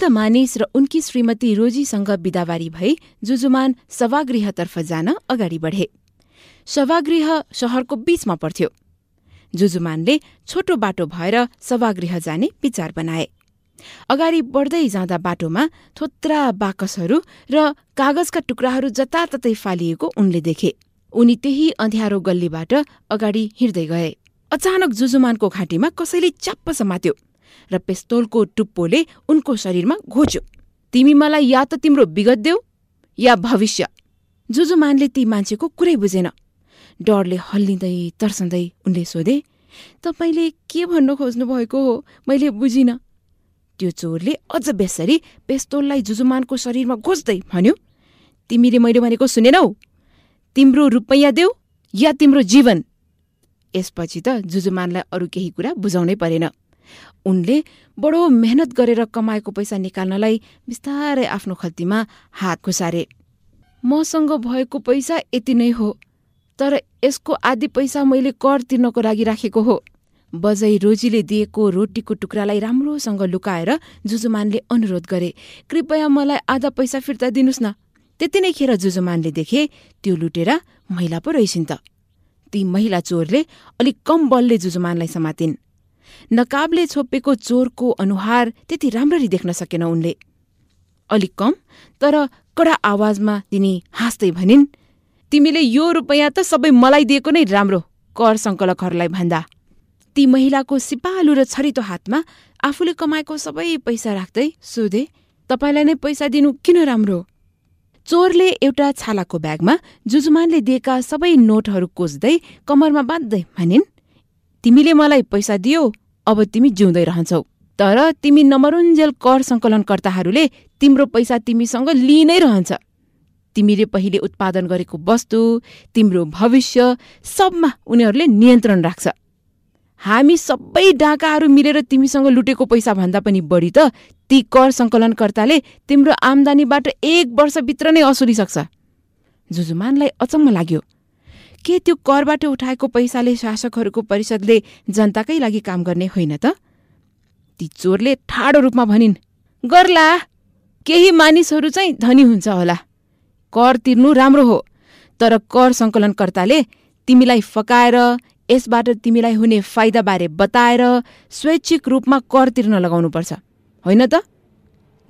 वृद्ध मानिस र उनकी श्रीमती रोजीसँग बिदाबारी भई जुजुमान सभागृहतर्फ जान अगाडि बढे। सभागृह शहरको बीचमा पर्थ्यो। जुजुमानले छोटो बाटो भएर सभागृह जाने विचार बनाए। अगाडि बढ्दै जाँदा बाटोमा थोत्रा बाकसहरू र कागजका टुक्राहरू जताततै फालिएको उनले देखे। उनी त्यही अँध्यारो गल्लीबाट अगाडि हिँड्दै गए। अचानक जुजुमानको घाँटीमा कसैले च्याप्प समात्यो। र पेस्तोलको टुप्पोले उनको शरीरमा घोच्यो। तिमी मलाई या त तिम्रो विगत देऊ या भविष्य। जुजुमानले ती मान्छेको कुरै बुझेन। डरले हल्लिँदै तर्सँदै उनले सोधे तपाईँले के भन्न खोज्नु भएको हो? मैले बुझिन। त्यो चोरले अझ बेसरी पेस्तोललाई जुजुमानको शरीरमा घोच्दै भन्यो तिमीले मैले भनेको सुनेनौ? तिम्रो रुपैयाँ देऊ या तिम्रो जीवन? यसपछि त जुजुमानलाई अरू केही कुरा बुझाउनै परेन। उनले बडो मेहनत गरेर कमाएको पैसा निकाल्नलाई बिस्तारै आफ्नो खल्तीमा हात खुसारे। मसँग भएको पैसा यति नै हो तर यसको आधी पैसा मैले कर तिर्नको लागि राखेको हो। बजै रोजीले दिएको रोटीको टुक्रालाई राम्रोसँग लुकाएर जुजुमानले अनुरोध गरे कृपया मलाई आधा पैसा फिर्ता दिनुहोस् न त्यति नै खेर जुजुमानले देखे त्यो लुटेर महिला पो रहेछन् त। ती महिला चोरले अलिक कम बलले जुजुमानलाई समातिन्। नकाबले छोपेको चोरको अनुहार त्यति राम्ररी देख्न सकेन उनले। अलिक कम तर कडा आवाजमा तिनी हाँस्दै भनिन् तिमीले यो रुपैयाँ त सबै मलाई दिएको नै राम्रो कर सङ्कलकहरूलाई भन्दा। ती महिलाको सिपालु र छरितो हातमा आफूले कमाएको सबै पैसा राख्दै सोधे तपाईँलाई नै पैसा दिनु किन राम्रो? चोरले एउटा छालाको ब्यागमा जुजुमानले दिएका सबै नोटहरू कोच्दै कमरमा बाँध्दै भनिन् तिमीले मलाई पैसा दियो अब तिमी जिउँदै रहन्छौ। तर तिमी नमरुन्जेल कर सङ्कलनकर्ताहरूले तिम्रो पैसा तिमीसँग लिइ नै रहन्छ। तिमीले पहिले उत्पादन गरेको वस्तु तिम्रो भविष्य सबमा उनीहरूले नियन्त्रण राख्छ। हामी सबै डाकाहरू मिलेर तिमीसँग लुटेको पैसा भन्दा पनि बढी त ती कर सङ्कलनकर्ताले तिम्रो आमदानीबाट एक वर्षभित्र नै असुलिसक्छ। जुजुमानलाई अचम्म लाग्यो। के त्यो करबाट उठाएको पैसाले शासकहरूको परिषदले जनताकै लागि काम गर्ने होइन त? ती चोरले ठाडो रूपमा भनिन् गर्ला केही मानिसहरू चाहिँ धनी हुन्छ होला। कर तिर्नु राम्रो हो तर कर सङ्कलनकर्ताले तिमीलाई फकाएर यसबाट तिमीलाई हुने फाइदाबारे बताएर स्वैच्छिक रूपमा कर तिर्न लगाउनुपर्छ होइन त?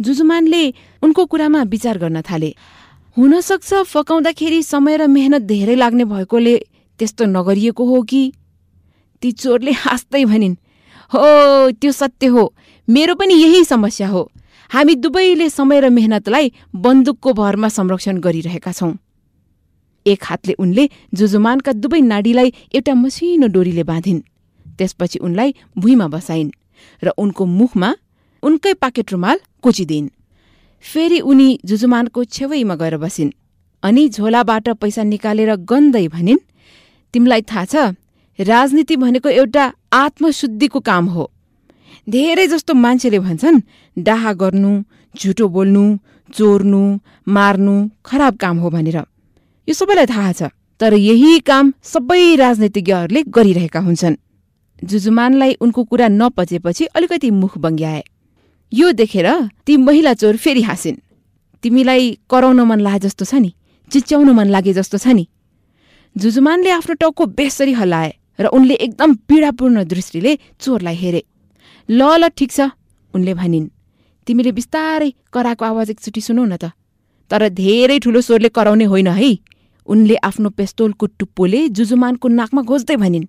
जुजुमानले उनको कुरामा विचार गर्न थाले। हुन सक्छ फकाउँदाखेरि समय र मेहनत धेरै लाग्ने भएकोले त्यस्तो नगरिएको हो कि? ती चोरले हाँस्दै भनिन् हो त्यो सत्य हो। मेरो पनि यही समस्या हो। हामी दुवैले समय र मेहनतलाई बन्दुकको भरमा संरक्षण गरिरहेका छौं। एक हातले उनले जुजुमानका दुवै नाडीलाई एउटा मसिनो डोरीले बाँधिन्। त्यसपछि उनलाई भुइँमा बसाइन् र उनको मुखमा उनकै पाकेट रुमाल कोचिदिन् फेरि उनी जुजुमानको छेउैमा गएर बसिन् अनि झोलाबाट पैसा निकालेर गन्दै भनिन् तिमीलाई थाहा छ राजनीति भनेको एउटा आत्मशुद्धिको काम हो। धेरै जस्तो मान्छेले भन्छन् डाहा गर्नु झुटो बोल्नु चोर्नु मार्नु खराब काम हो भनेर। यो सबैलाई थाहा छ तर यही काम सबै राजनीतिज्ञहरूले गरिरहेका हुन्छन्। जुजुमानलाई उनको कुरा नपचेपछि अलिकति मुख बङ्ग्याए। यो देखेर ती महिला चोर फेरि हाँसिन्। तिमीलाई कराउन मन लागे जस्तो छ नि चिच्याउन मन लागे जस्तो छ नि। जुजुमानले आफ्नो टाउको बेसरी हल्लाए र उनले एकदम पीडापूर्ण दृष्टिले चोरलाई हेरे। ल ल ठिक छ उनले भनिन्। तिमीले बिस्तारै कराको आवाज एकचोटि सुनौ न त। तर धेरै ठुलो स्वरले कराउने होइन है। उनले आफ्नो पेस्तोलको टुप्पोले जुजुमानको नाकमा घोज्दै भनिन्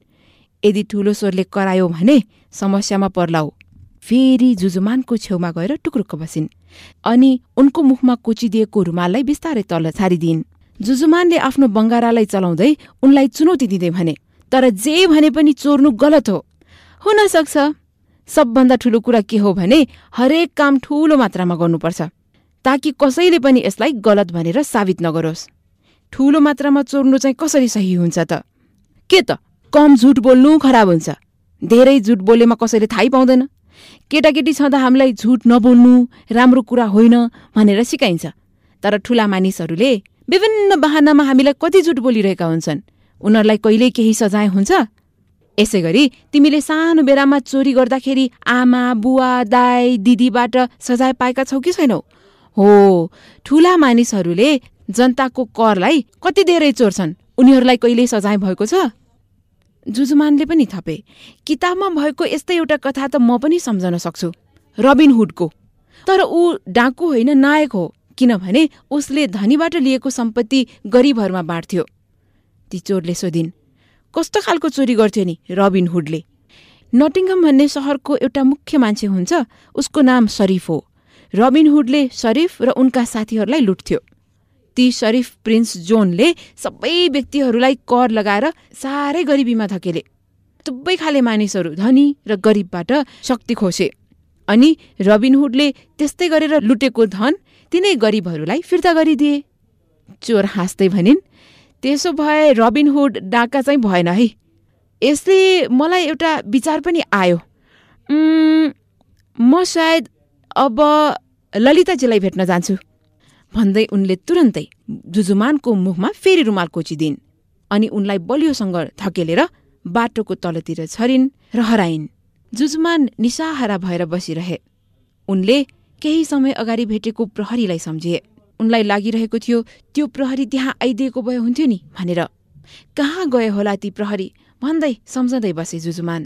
यदि ठुलो स्वरले करायो भने समस्यामा पर्लाऊ फेरि जुजुमानको छेउमा गएर टुक्रुक्क बसिन् अनि उनको मुखमा कोचिदिएको रुमाललाई बिस्तारै तल छारिदिन् जुजुमानले आफ्नो बङ्गारालाई चलाउँदै उनलाई चुनौती दिँदै भने तर जे भने पनि चोर्नु गलत हो। हुन सक्छ। सबभन्दा ठुलो कुरा के हो भने हरेक काम ठूलो मात्रामा गर्नुपर्छ ताकि कसैले पनि यसलाई गलत भनेर साबित नगरोस्। ठूलो मात्रामा चोर्नु चाहिँ कसरी सही हुन्छ त? के त? कम झुट बोल्नु खराब हुन्छ। धेरै झुट बोलेमा कसैले थाहै पाउँदैन। केटाकेटी छँदा हामीलाई झुट नबोल्नु राम्रो कुरा होइन भनेर सिकाइन्छ। तर ठूला मानिसहरूले विभिन्न बहानामा हामीलाई कति झुट बोलिरहेका हुन्छन्। उनीहरूलाई कहिल्यै केही सजाय हुन्छ? यसै गरी तिमीले सानो बेलामा चोरी गर्दाखेरि आमा बुवा दाई दिदीबाट सजाय पाएका छौ कि छैनौ? हो ठूला मानिसहरूले जनताको करलाई कति धेरै चोर्छन्? उनीहरूलाई कहिल्यै सजाय भएको छ? जुजुमानले पनि थपे। किताबमा भएको यस्तै एउटा कथा त म पनि सम्झन सक्छु रबिन हुडको। तर ऊ डाकु होइन नायक हो किनभने उसले धनीबाट लिएको सम्पत्ति गरिबहरूमा बाँड्थ्यो। ती चोरले सोधिन् कस्तो खालको चोरी गर्थ्यो नि रबिन हुडले? नटिङम भन्ने सहरको एउटा मुख्य मान्छे हुन्छ उसको नाम शरीफ हो। रबिन हुडले शरीफ र उनका साथीहरूलाई लुट्थ्यो। ती शरीफ प्रिन्स जोनले सबै व्यक्तिहरूलाई कर लगाएर साह्रै गरिबीमा धकेले। दुवै खाले मानिसहरू धनी र गरिबबाट शक्ति खोसे। अनि रबिनहुडले त्यस्तै गरेर लुटेको धन तिनै गरिबहरूलाई फिर्ता गरिदिए। चोर हाँस्दै भनिन् त्यसो भए रबिनहुड डाका चाहिँ भएन है। यसले मलाई एउटा विचार पनि आयो। म सायद अब ललिताजीलाई भेट्न जान्छु। भन्दै उनले तुरन्तै जुजुमानको मुखमा फेरि रुमाल कोचिदिन् अनि उनलाई बलियोसँग धकेलेर बाटोको तलतिर छरिन् र हराइन्। जुजुमान निसाहारा भएर बसिरहे। उनले केही समय अगाडि भेटेको प्रहरीलाई सम्झिए उनलाई लागिरहेको थियो त्यो प्रहरी त्यहाँ आइदिएको भए हुन्थ्यो नि? भनेर। कहाँ गए होला ती प्रहरी? भन्दै सम्झँदै बसे जुजुमान।